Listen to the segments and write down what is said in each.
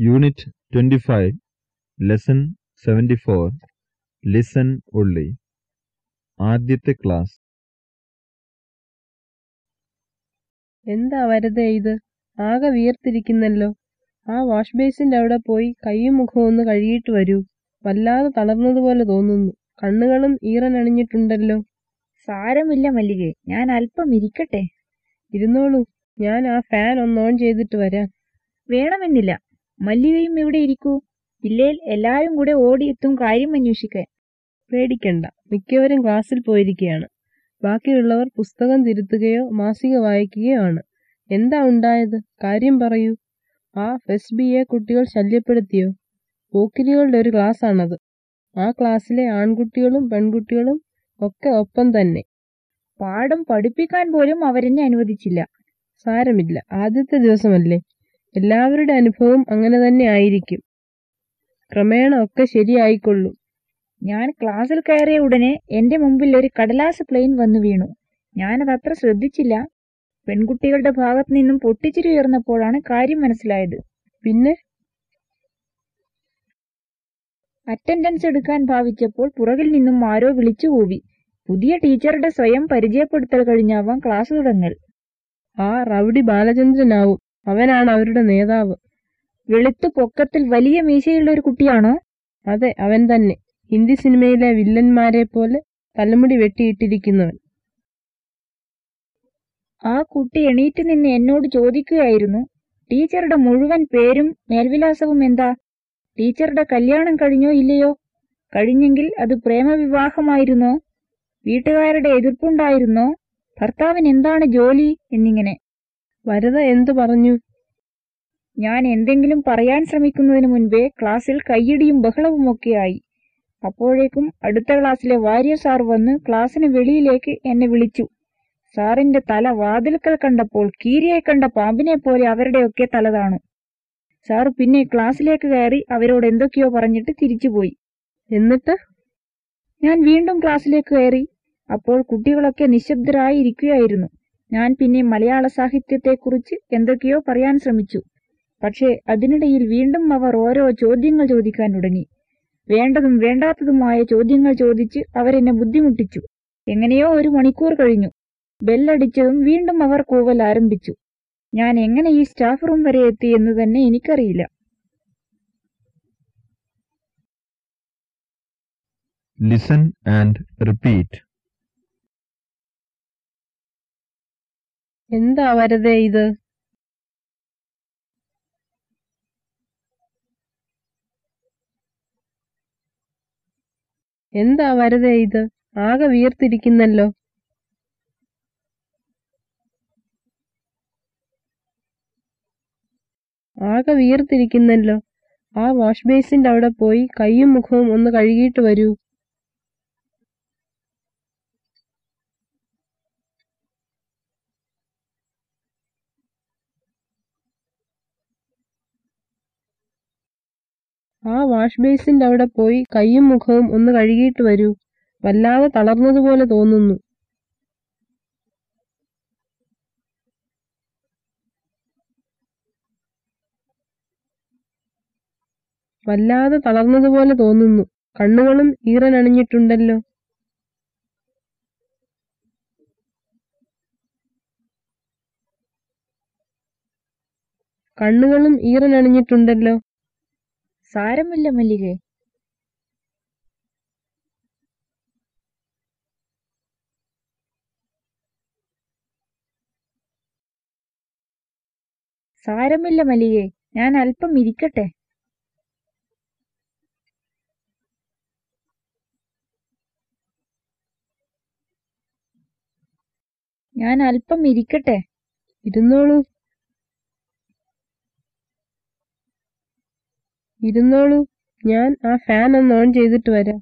Unit 25, Lesson 74, Listen only. ആദ്യത്തെ class എന്താ വരദേ ഇത്? ആകെ വിയർത്തിരിക്കുന്നല്ലോ. ആ വാഷ് ബേസിന്റെ അവിടെ പോയി കൈയും മുഖവും ഒന്ന് കഴുകിയിട്ട് വരൂ. വല്ലാതെ തളർന്നതുപോലെ തോന്നുന്നു. കണ്ണുകളും ഈറനണിഞ്ഞിട്ടുണ്ടല്ലോ സാരമില്ല മല്ലികെ ഞാൻ അല്പം ഇരിക്കട്ടെ. ഇരുന്നോളൂ. ഞാൻ ആ ഫാൻ ഒന്ന് ഓൺ ചെയ്തിട്ട് വരാം. വേണമെന്നില്ല. മല്ലികയും ഇവിടെ ഇരിക്കൂ? ഇല്ലേൽ എല്ലാവരും കൂടെ ഓടിയെത്തും കാര്യം അന്വേഷിക്കാൻ. പേടിക്കണ്ട മിക്കവരും ക്ലാസ്സിൽ പോയിരിക്കുകയാണ് ബാക്കിയുള്ളവർ പുസ്തകം തിരുത്തുകയോ മാസിക വായിക്കുകയോ ആണ്. എന്താ ഉണ്ടായത്? കാര്യം പറയൂ. ആ ഫെസ് ബി എ കുട്ടികൾ ശല്യപ്പെടുത്തിയോ? പോക്കിരികളുടെ ഒരു ക്ലാസ്സാണത്. ആ ക്ലാസ്സിലെ ആൺകുട്ടികളും പെൺകുട്ടികളും ഒക്കെ ഒപ്പം തന്നെ. പാഠം പഠിപ്പിക്കാൻ പോലും അവരെന്നെ അനുവദിച്ചില്ല. സാരമില്ല ആദ്യത്തെ ദിവസമല്ലേ? എല്ലാവരുടെ അനുഭവം അങ്ങനെ തന്നെ ആയിരിക്കും. ക്രമേണ ഒക്കെ ശരിയായിക്കൊള്ളും. ഞാൻ ക്ലാസ്സിൽ കയറിയ ഉടനെ എന്റെ മുമ്പിൽ ഒരു കടലാസ് പ്ലെയിൻ വന്നു വീണു. ഞാനത് അത്ര ശ്രദ്ധിച്ചില്ല. പെൺകുട്ടികളുടെ ഭാഗത്ത് നിന്നും പൊട്ടിച്ചിരി ഉയർന്നപ്പോഴാണ് കാര്യം മനസ്സിലായത്. പിന്നെ? അറ്റൻഡൻസ് എടുക്കാൻ ഭാവിച്ചപ്പോൾ പുറകിൽ നിന്നും ആരോ വിളിച്ചു കൂവി. പുതിയ ടീച്ചറുടെ സ്വയം പരിചയപ്പെടുത്തൽ കഴിഞ്ഞാവാം ക്ലാസ് തുടങ്ങൽ. ആ റൗഡി ബാലചന്ദ്രനാവും. അവനാണ് അവരുടെ നേതാവ്. വെളുത്തു പൊക്കത്തിൽ വലിയ മീശയുള്ള ഒരു കുട്ടിയാണോ? അതെ അവൻ തന്നെ. ഹിന്ദി സിനിമയിലെ വില്ലന്മാരെ പോലെ തലമുടി വെട്ടിയിട്ടിരിക്കുന്നവൻ. ആ കുട്ടി എണീറ്റ് നിന്ന് എന്നോട് ചോദിക്കുകയായിരുന്നു. ടീച്ചറുടെ മുഴുവൻ പേരും മേൽവിലാസവും എന്താ? ടീച്ചറുടെ കല്യാണം കഴിഞ്ഞോ ഇല്ലയോ? കഴിഞ്ഞെങ്കിൽ അത് പ്രേമവിവാഹമായിരുന്നോ? വീട്ടുകാരുടെ എതിർപ്പുണ്ടായിരുന്നോ? ഭർത്താവിന് എന്താണ് ജോലി എന്നിങ്ങനെ. വരദ എന്തു പറഞ്ഞു? ഞാൻ എന്തെങ്കിലും പറയാൻ ശ്രമിക്കുന്നതിന് മുൻപേ ക്ലാസ്സിൽ കയ്യടിയും ബഹളവുമൊക്കെയായി അപ്പോഴേക്കും അടുത്ത ക്ലാസ്സിലെ വാര്യ സാർ വന്ന് ക്ലാസ്സിന് വെളിയിലേക്ക് എന്നെ വിളിച്ചു. സാറിന്റെ തല വാതിൽക്കൽ കണ്ടപ്പോൾ കീരിയെ കണ്ട പാമ്പിനെ പോലെ അവരുടെയൊക്കെ തല താണു സാർ പിന്നെ ക്ലാസ്സിലേക്ക് കയറി അവരോട് എന്തൊക്കെയോ പറഞ്ഞിട്ട് തിരിച്ചുപോയി. എന്നിട്ട്? ഞാൻ വീണ്ടും ക്ലാസ്സിലേക്ക് കയറി. അപ്പോൾ കുട്ടികളൊക്കെ നിശബ്ദരായി ഇരിക്കുകയായിരുന്നു ഞാൻ പിന്നെ മലയാള സാഹിത്യത്തെക്കുറിച്ച് എന്തൊക്കെയോ പറയാൻ ശ്രമിച്ചു. പക്ഷേ അതിനിടയിൽ വീണ്ടും അവർ ഓരോ ചോദ്യങ്ങൾ ചോദിക്കാൻ തുടങ്ങി. വേണ്ടതും വേണ്ടാത്തതുമായ ചോദ്യങ്ങൾ ചോദിച്ച് അവരെന്നെ ബുദ്ധിമുട്ടിച്ചു. എങ്ങനെയോ ഒരു മണിക്കൂർ കഴിഞ്ഞു. ബെല്ലടിച്ചതും വീണ്ടും അവർ കൂവൽ ആരംഭിച്ചു. ഞാൻ എങ്ങനെ ഈ സ്റ്റാഫ് റൂം വരെ എത്തി എന്ന് തന്നെ എനിക്കറിയില്ല. ലിസൺ ആൻഡ് റിപ്പീറ്റ് എന്താ വരദേ ഇത്? എന്താ വരദേ ഇത്? ആകെ വീർത്തിരിക്കുന്നല്ലോ ആകെ വീർത്തിരിക്കുന്നല്ലോ ആ വാഷ് ബേസിന്റെ അവിടെ പോയി കൈയും മുഖവും ഒന്ന് കഴുകിയിട്ട് വരൂ ആ വാഷ് ബേസിന്റെ അവിടെ പോയി കൈയും മുഖവും ഒന്ന് കഴുകിയിട്ട് വരൂ. വല്ലാതെ തളർന്നതുപോലെ തോന്നുന്നു. വല്ലാതെ തളർന്നതുപോലെ തോന്നുന്നു. കണ്ണുകളും ഈറനണിഞ്ഞിട്ടുണ്ടല്ലോ കണ്ണുകളും ഈറനണിഞ്ഞിട്ടുണ്ടല്ലോ സാരമില്ല മല്ലികേ. സാരമില്ല മല്ലികേ ഞാൻ അല്പം ഇരിക്കട്ടെ. ഞാൻ അല്പം ഇരിക്കട്ടെ. ഇരുന്നോളൂ. ഇരുന്നോളൂ. ഞാൻ ആ ഫാൻ ഒന്ന് ഓൺ ചെയ്തിട്ട് വരാം.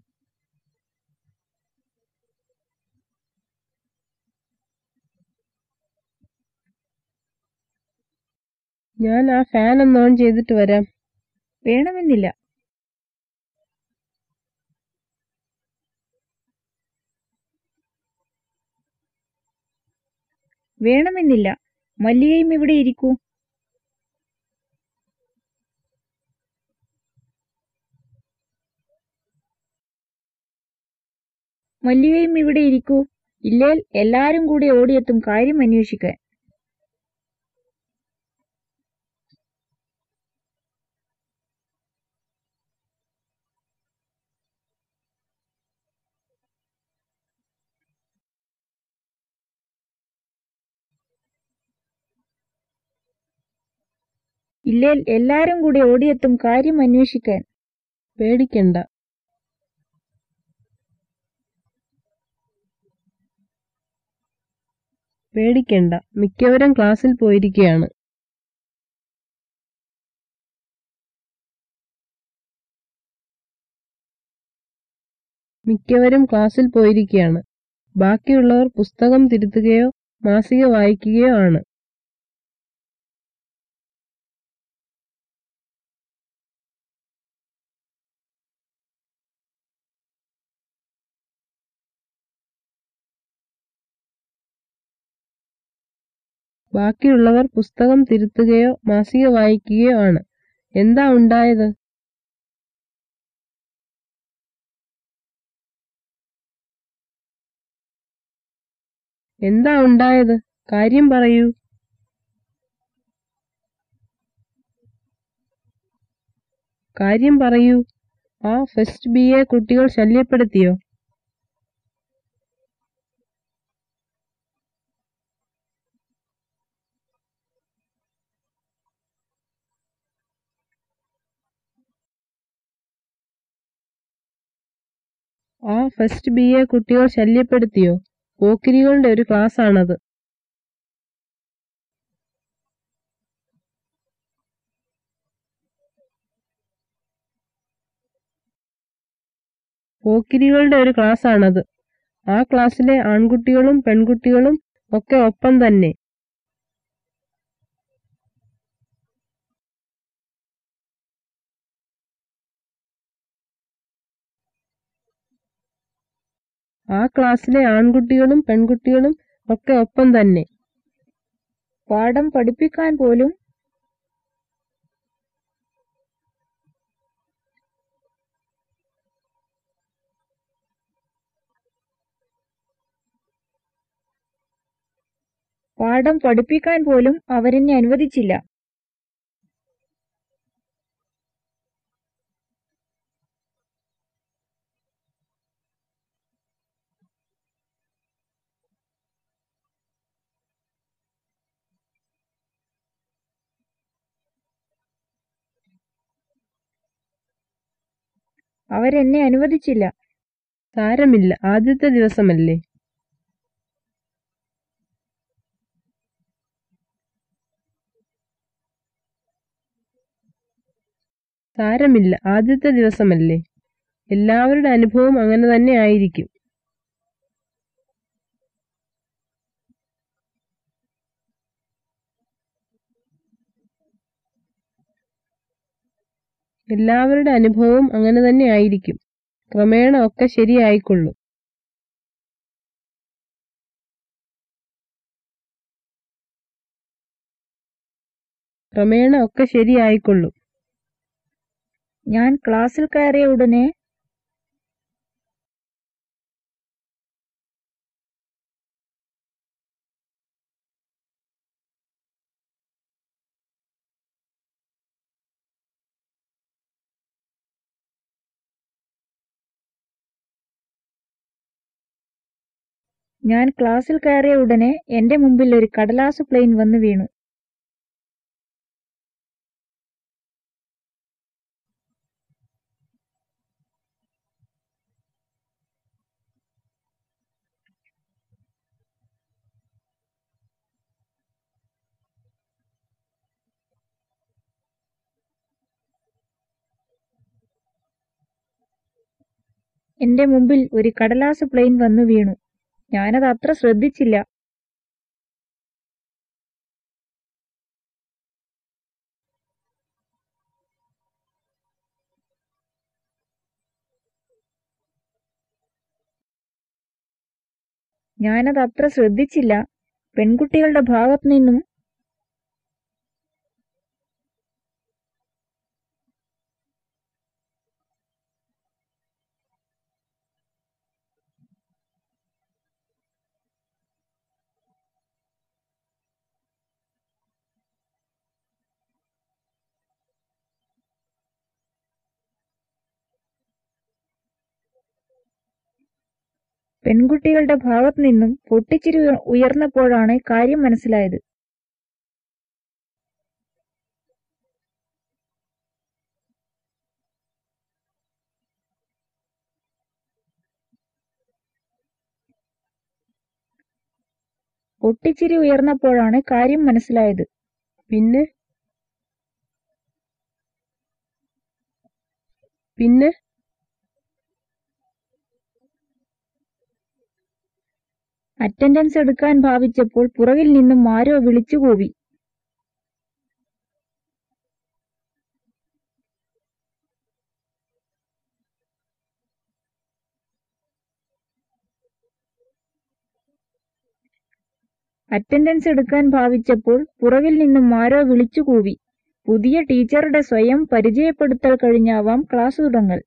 ഞാൻ ആ ഫാൻ ഒന്ന് ഓൺ ചെയ്തിട്ട് വരാം. വേണമെന്നില്ല. വേണമെന്നില്ല. മല്ലികയും ഇവിടെ ഇരിക്കൂ. മല്ലികയും ഇവിടെ ഇരിക്കൂ. ഇല്ലേൽ എല്ലാരും കൂടി ഓടിയെത്തും. കാര്യം അന്വേഷിക്കാൻ ഇല്ലേൽ എല്ലാരും കൂടി ഓടിയെത്തും. കാര്യം അന്വേഷിക്കാൻ പേടിക്കണ്ട. പേടിക്കണ്ട. മിക്കവരും ക്ലാസ്സിൽ പോയിരിക്കുകയാണ് മിക്കവരും ക്ലാസ്സിൽ പോയിരിക്കുകയാണ് ബാക്കിയുള്ളവർ പുസ്തകം തിരുത്തുകയോ മാസിക വായിക്കുകയോ ആണ്. ബാക്കിയുള്ളവർ പുസ്തകം തിരുത്തുകയോ മാസിക വായിക്കുകയോ ആണ്. എന്താ ഉണ്ടായത്? എന്താ ഉണ്ടായത്? കാര്യം പറയൂ. കാര്യം പറയൂ. ആ ഫസ്റ്റ് ബി എ കുട്ടികൾ ശല്യപ്പെടുത്തിയോ? ഫസ്റ്റ് ബി എ കുട്ടികൾ ശല്യപ്പെടുത്തിയോ? പോക്കിരികളുടെ ഒരു ക്ലാസ്സാണത്. പോക്കിരികളുടെ ഒരു ക്ലാസ്സാണത്. ആ ക്ലാസ്സിലെ ആൺകുട്ടികളും പെൺകുട്ടികളും ഒക്കെ ഒപ്പം തന്നെ. ആ ക്ലാസ്സിലെ ആൺകുട്ടികളും പെൺകുട്ടികളും ഒക്കെ ഒപ്പം തന്നെ. പാഠം പഠിപ്പിക്കാൻ പോലും പാഠം പഠിപ്പിക്കാൻ പോലും അവരെന്നെ അനുവദിച്ചില്ല. അവരെന്നെ അനുവദിച്ചില്ല. സാരമില്ല. ആദ്യത്തെ ദിവസമല്ലേ? സാരമില്ല. ആദ്യത്തെ ദിവസമല്ലേ? എല്ലാവരുടെ അനുഭവം അങ്ങനെ തന്നെ ആയിരിക്കും. എല്ലാവരുടെ അനുഭവവും അങ്ങനെ തന്നെ ആയിരിക്കും. ക്രമേണ ഒക്കെ ശരിയായിക്കൊള്ളും. ക്രമേണ ഒക്കെ ശരിയായിക്കൊള്ളും. ഞാൻ ക്ലാസ്സിൽ കയറിയ ഉടനെ ഞാൻ ക്ലാസ്സിൽ കയറിയ ഉടനെ എന്റെ മുമ്പിൽ ഒരു കടലാസ് പ്ലെയിൻ വന്നു വീണു. എന്റെ മുമ്പിൽ ഒരു കടലാസ് പ്ലെയിൻ വന്നു വീണു. ഞാനത് അത്ര ശ്രദ്ധിച്ചില്ല. ഞാനത് അത്ര ശ്രദ്ധിച്ചില്ല. പെൺകുട്ടികളുടെ ഭാഗത്തു നിന്നും പെൺകുട്ടികളുടെ ഭാഗത്തു നിന്നും പൊട്ടിച്ചിരി ഉയർന്നപ്പോഴാണ് കാര്യം മനസ്സിലായത്. പൊട്ടിച്ചിരി ഉയർന്നപ്പോഴാണ് കാര്യം മനസ്സിലായത്. പിന്നെ? പിന്നെ? അറ്റൻഡൻസ് എടുക്കാൻ ഭാവിച്ചപ്പോൾ പുറകിൽ നിന്നും ആരോ വിളിച്ചുകൂവി അറ്റൻഡൻസ് എടുക്കാൻ ഭാവിച്ചപ്പോൾ പുറകിൽ നിന്നും ആരോ വിളിച്ചുകൂവി പുതിയ ടീച്ചറുടെ സ്വയം പരിചയപ്പെടുത്തൽ കഴിഞ്ഞാവാം ക്ലാസ് തുടങ്ങൽ.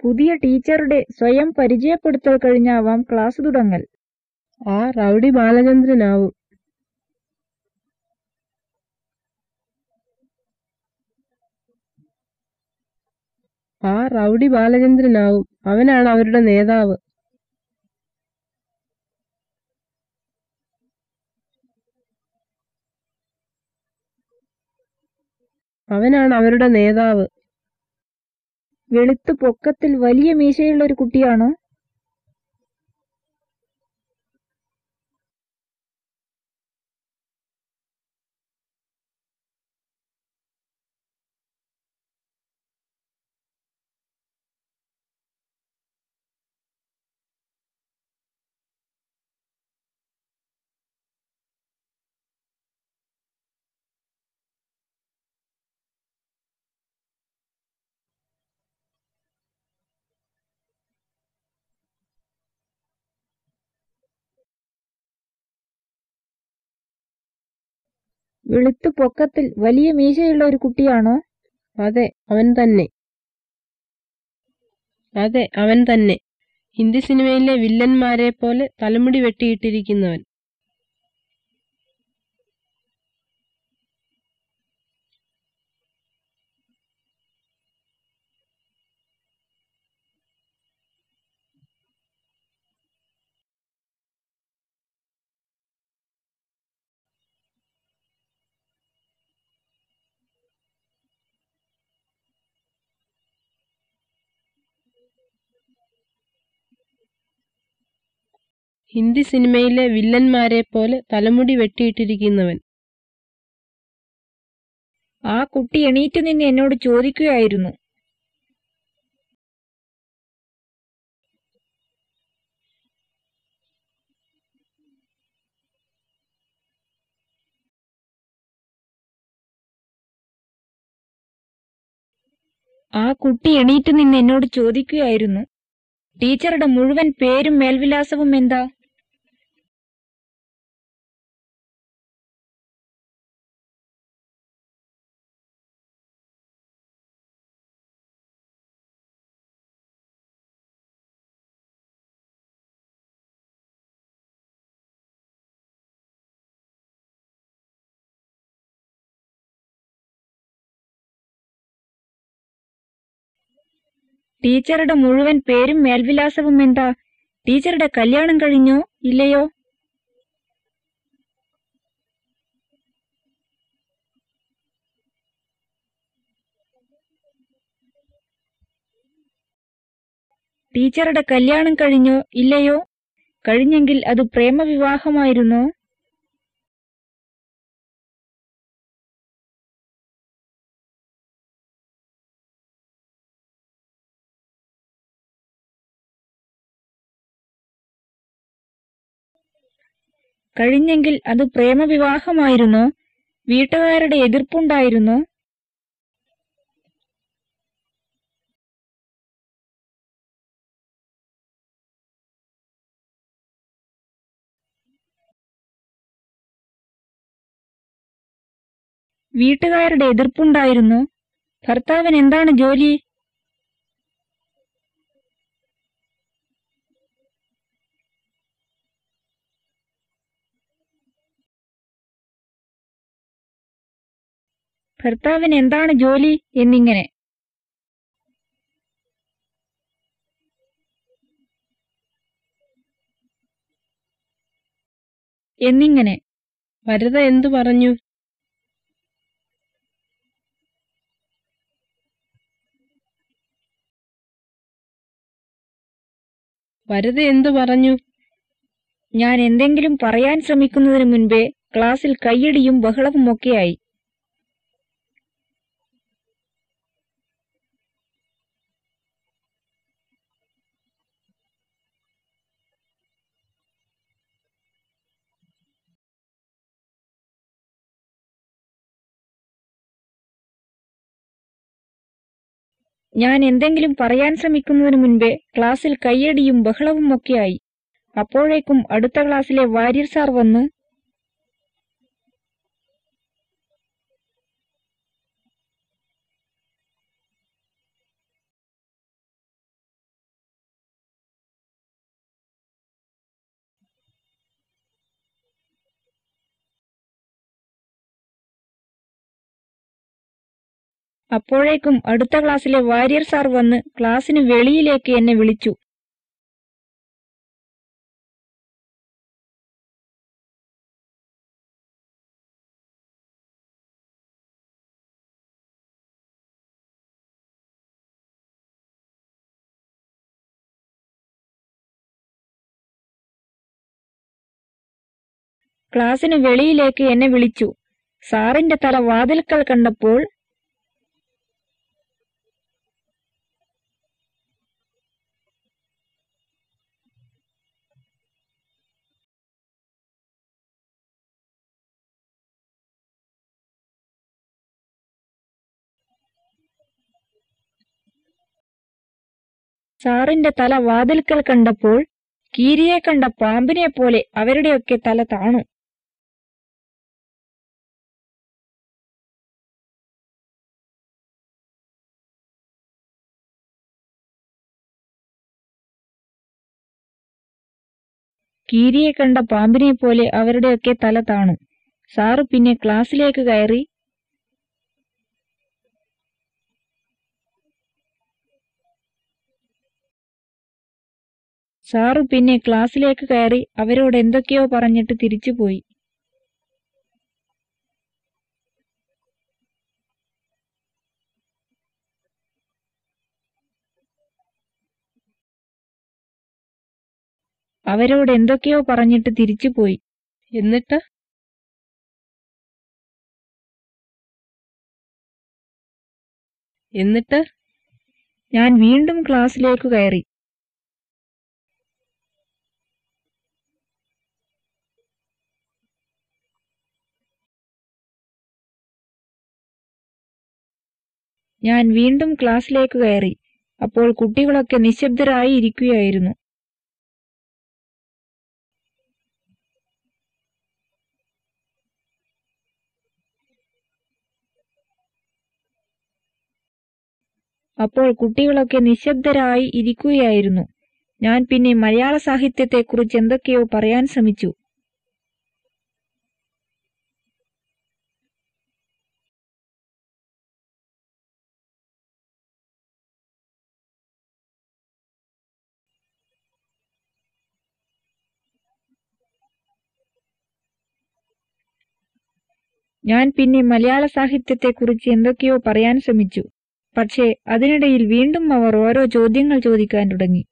പുതിയ ടീച്ചറുടെ സ്വയം പരിചയപ്പെടുത്തൽ കഴിഞ്ഞാവാം ക്ലാസ് തുടങ്ങൽ. ആ റൗഡി ബാലചന്ദ്രനാവും. ആ റൗഡി ബാലചന്ദ്രനാവും. അവനാണ് അവരുടെ നേതാവ്. അവനാണ് അവരുടെ നേതാവ്. വെളുത്തു പൊക്കത്തിൽ വലിയ മീശയുള്ള ഒരു കുട്ടിയാണോ? വെളുത്തു പൊക്കത്തിൽ വലിയ മീശയുള്ള ഒരു കുട്ടിയാണോ? അതെ അവൻ തന്നെ. അതെ അവൻ തന്നെ. ഹിന്ദി സിനിമയിലെ വില്ലന്മാരെ പോലെ തലമുടി വെട്ടിയിട്ടിരിക്കുന്നവൻ. ഹിന്ദി സിനിമയിലെ വില്ലന്മാരെ പോലെ തലമുടി വെട്ടിയിട്ടിരിക്കുന്നവൻ. ആ കുട്ടി എണീറ്റ് നിന്ന് എന്നോട് ചോദിക്കുകയായിരുന്നു. ആ കുട്ടി എണീറ്റ് നിന്ന് എന്നോട് ചോദിക്കുകയായിരുന്നു. ടീച്ചറുടെ മുഴുവൻ പേരും മേൽവിലാസവും എന്താ? ടീച്ചറുടെ മുഴുവൻ പേരും മേൽവിലാസവും എന്താ ടീച്ചറുടെ കല്യാണം കഴിഞ്ഞോ? ഇല്ലയോ? ടീച്ചറുടെ കല്യാണം കഴിഞ്ഞോ? ഇല്ലയോ? കഴിഞ്ഞെങ്കിൽ അത് പ്രേമവിവാഹമായിരുന്നോ? കഴിഞ്ഞെങ്കിൽ അത് പ്രേമവിവാഹമായിരുന്നോ? വീട്ടുകാരുടെ എതിർപ്പുണ്ടായിരുന്നോ? വീട്ടുകാരുടെ എതിർപ്പുണ്ടായിരുന്നു? ഭർത്താവിന് എന്താണ് ജോലി? ഭർത്താവിന് എന്താണ് ജോലി എന്നിങ്ങനെ. എന്നിങ്ങനെ. ഭരത എന്തു പറഞ്ഞു? വരദ എന്തു പറഞ്ഞു? ഞാൻ എന്തെങ്കിലും പറയാൻ ശ്രമിക്കുന്നതിന് മുൻപേ ക്ലാസ്സിൽ കയ്യടിയും ബഹളവുമൊക്കെയായി ഞാൻ എന്തെങ്കിലും പറയാൻ ശ്രമിക്കുന്നതിന് മുൻപേ ക്ലാസ്സിൽ കയ്യടിയും ബഹളവും ഒക്കെയായി അപ്പോഴേക്കും അടുത്ത ക്ലാസ്സിലെ വാര്യർ സാർ വന്ന് അപ്പോഴേക്കും അടുത്ത ക്ലാസ്സിലെ വാര്യർ സാർ വന്ന് ക്ലാസ്സിന് വെളിയിലേക്ക് എന്നെ വിളിച്ചു. ക്ലാസ്സിന് വെളിയിലേക്ക് എന്നെ വിളിച്ചു. സാറിന്റെ തല വാതിൽക്കൽ കണ്ടപ്പോൾ സാറിന്റെ തല വാതിൽക്കൽ കണ്ടപ്പോൾ കീരിയെ കണ്ട പാമ്പിനെ പോലെ അവരുടെയൊക്കെ തല താണു. കീരിയെ കണ്ട പാമ്പിനെ പോലെ അവരുടെയൊക്കെ തല താണു. സാറ് പിന്നെ ക്ലാസ്സിലേക്ക് കയറി സാറു പിന്നെ ക്ലാസ്സിലേക്ക് കയറി അവരോട് എന്തൊക്കെയോ പറഞ്ഞിട്ട് തിരിച്ചുപോയി അവരോട് എന്തൊക്കെയോ പറഞ്ഞിട്ട് തിരിച്ചുപോയി എന്നിട്ട്? എന്നിട്ട്? ഞാൻ വീണ്ടും ക്ലാസ്സിലേക്ക് കയറി. ഞാൻ വീണ്ടും ക്ലാസ്സിലേക്ക് കയറി. അപ്പോൾ കുട്ടികളൊക്കെ നിശബ്ദരായി ഇരിക്കുകയായിരുന്നു. അപ്പോൾ കുട്ടികളൊക്കെ നിശബ്ദരായി ഇരിക്കുകയായിരുന്നു. ഞാൻ പിന്നെ മലയാള സാഹിത്യത്തെക്കുറിച്ച് എന്തൊക്കെയോ പറയാൻ ശ്രമിച്ചു. ഞാൻ പിന്നെ മലയാള സാഹിത്യത്തെക്കുറിച്ച് എന്തൊക്കെയോ പറയാൻ ശ്രമിച്ചു. പക്ഷേ അതിനിടയിൽ വീണ്ടും അവർ ഓരോ ചോദ്യങ്ങൾ ചോദിക്കാൻ തുടങ്ങി.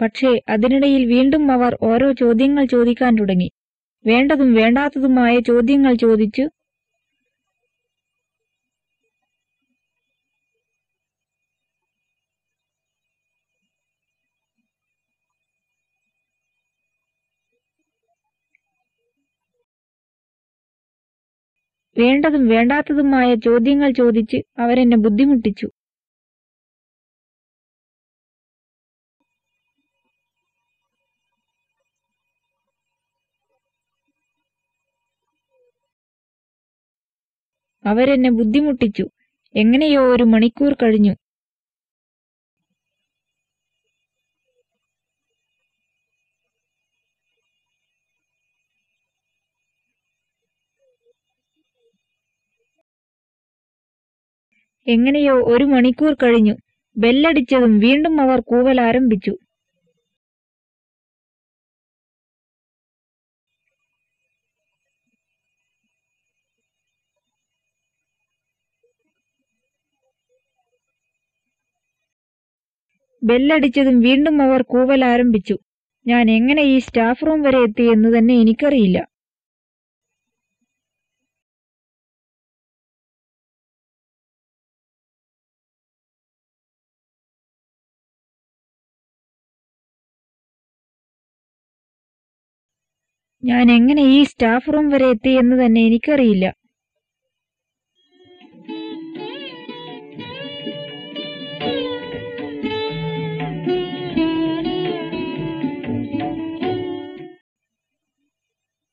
പക്ഷേ അതിനിടയിൽ വീണ്ടും അവർ ഓരോ ചോദ്യങ്ങൾ ചോദിക്കാൻ തുടങ്ങി. വേണ്ടതും വേണ്ടാത്തതുമായ ചോദ്യങ്ങൾ ചോദിച്ചു. വേണ്ടതും വേണ്ടാത്തതുമായ ചോദ്യങ്ങൾ ചോദിച്ച് അവരെന്നെ ബുദ്ധിമുട്ടിച്ചു. അവരെന്നെ ബുദ്ധിമുട്ടിച്ചു. എങ്ങനെയോ ഒരു മണിക്കൂർ കഴിഞ്ഞു. എങ്ങനെയോ ഒരു മണിക്കൂർ കഴിഞ്ഞു. ബെല്ലടിച്ചതും വീണ്ടും അവർ കൂവൽ ബെല്ലടിച്ചതും വീണ്ടും അവർ കൂവൽ ആരംഭിച്ചു. ഞാൻ എങ്ങനെ ഈ സ്റ്റാഫ് റൂം വരെ എത്തി എന്ന് തന്നെ എനിക്കറിയില്ല. ഞാൻ എങ്ങനെ ഈ സ്റ്റാഫ് റൂം വരെ എത്തി എന്ന് തന്നെ എനിക്കറിയില്ല.